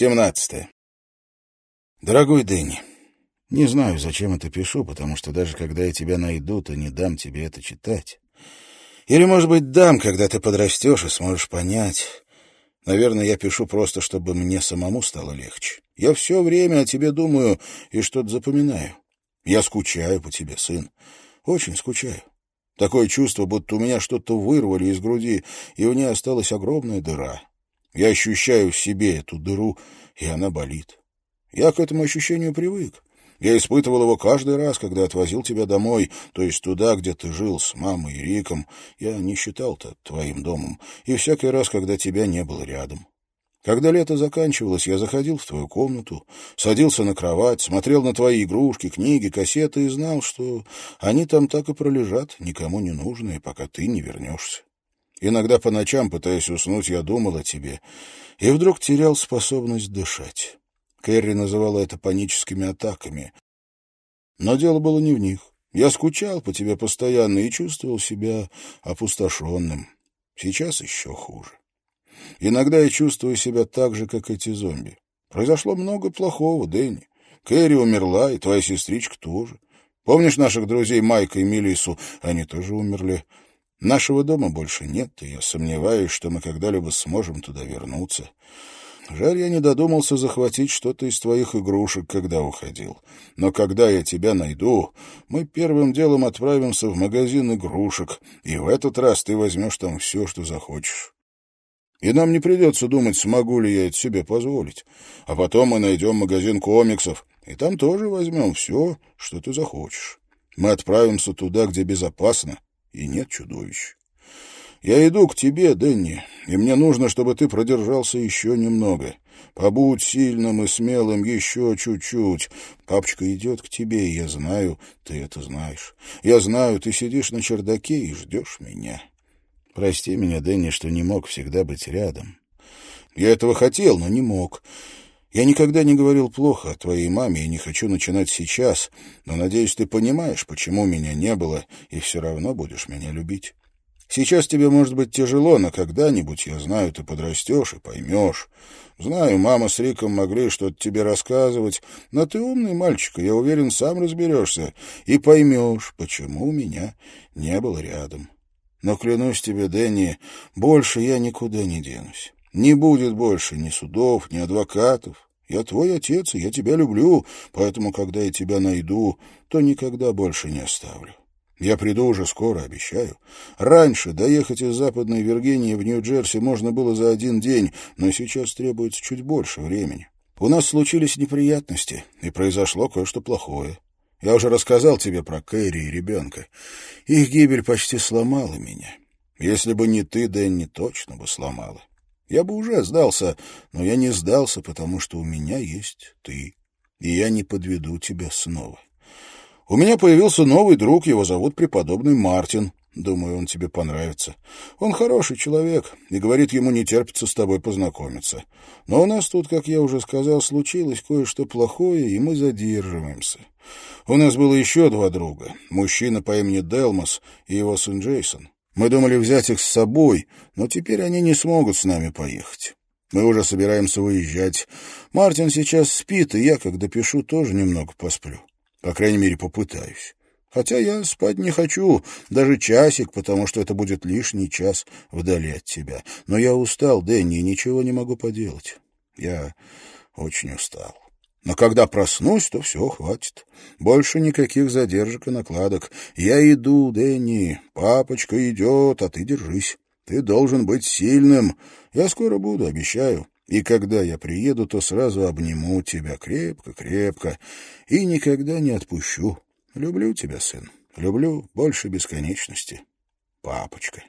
17. Дорогой Дэнни, не знаю, зачем это пишу, потому что даже когда я тебя найду, то не дам тебе это читать. Или, может быть, дам, когда ты подрастешь и сможешь понять. Наверное, я пишу просто, чтобы мне самому стало легче. Я все время о тебе думаю и что-то запоминаю. Я скучаю по тебе, сын. Очень скучаю. Такое чувство, будто у меня что-то вырвали из груди, и в ней осталась огромная дыра. Я ощущаю в себе эту дыру, и она болит. Я к этому ощущению привык. Я испытывал его каждый раз, когда отвозил тебя домой, то есть туда, где ты жил с мамой и Риком. Я не считал-то твоим домом. И всякий раз, когда тебя не было рядом. Когда лето заканчивалось, я заходил в твою комнату, садился на кровать, смотрел на твои игрушки, книги, кассеты и знал, что они там так и пролежат, никому не нужные, пока ты не вернешься. Иногда по ночам, пытаясь уснуть, я думал о тебе, и вдруг терял способность дышать. Кэрри называла это паническими атаками. Но дело было не в них. Я скучал по тебе постоянно и чувствовал себя опустошенным. Сейчас еще хуже. Иногда я чувствую себя так же, как эти зомби. Произошло много плохого, Дэнни. Кэрри умерла, и твоя сестричка тоже. Помнишь наших друзей Майка и Мелису? Они тоже умерли. Нашего дома больше нет, и я сомневаюсь, что мы когда-либо сможем туда вернуться. Жаль, я не додумался захватить что-то из твоих игрушек, когда уходил. Но когда я тебя найду, мы первым делом отправимся в магазин игрушек, и в этот раз ты возьмешь там все, что захочешь. И нам не придется думать, смогу ли я это себе позволить. А потом мы найдем магазин комиксов, и там тоже возьмем все, что ты захочешь. Мы отправимся туда, где безопасно, и нет чудовищ. Я иду к тебе, Дэнни, и мне нужно, чтобы ты продержался еще немного. Побудь сильным и смелым еще чуть-чуть. Папочка идет к тебе, и я знаю, ты это знаешь. Я знаю, ты сидишь на чердаке и ждешь меня. Прости меня, Дэнни, что не мог всегда быть рядом. Я этого хотел, но не мог. Я никогда не говорил плохо о твоей маме и не хочу начинать сейчас, но, надеюсь, ты понимаешь, почему меня не было, и все равно будешь меня любить. Сейчас тебе может быть тяжело, но когда-нибудь, я знаю, ты подрастешь и поймешь. Знаю, мама с Риком могли что-то тебе рассказывать, но ты умный мальчик, и я уверен, сам разберешься и поймешь, почему меня не было рядом. Но клянусь тебе, Дэнни, больше я никуда не денусь. Не будет больше ни судов, ни адвокатов. Я твой отец, и я тебя люблю, поэтому, когда я тебя найду, то никогда больше не оставлю. Я приду уже скоро, обещаю. Раньше доехать из Западной Виргинии в Нью-Джерси можно было за один день, но сейчас требуется чуть больше времени. У нас случились неприятности, и произошло кое-что плохое. Я уже рассказал тебе про Кэрри и ребенка. Их гибель почти сломала меня. Если бы не ты, Дэнни, точно бы сломала. Я бы уже сдался, но я не сдался, потому что у меня есть ты, и я не подведу тебя снова. У меня появился новый друг, его зовут преподобный Мартин. Думаю, он тебе понравится. Он хороший человек, и говорит, ему не терпится с тобой познакомиться. Но у нас тут, как я уже сказал, случилось кое-что плохое, и мы задерживаемся. У нас было еще два друга, мужчина по имени Делмос и его сын Джейсон. Мы думали взять их с собой, но теперь они не смогут с нами поехать. Мы уже собираемся выезжать. Мартин сейчас спит, и я, когда пишу, тоже немного посплю. По крайней мере, попытаюсь. Хотя я спать не хочу, даже часик, потому что это будет лишний час вдали от тебя. Но я устал, Дэнни, и ничего не могу поделать. Я очень устал. Но когда проснусь, то все, хватит. Больше никаких задержек и накладок. Я иду, Дэнни. Папочка идет, а ты держись. Ты должен быть сильным. Я скоро буду, обещаю. И когда я приеду, то сразу обниму тебя крепко-крепко и никогда не отпущу. Люблю тебя, сын. Люблю больше бесконечности. Папочка.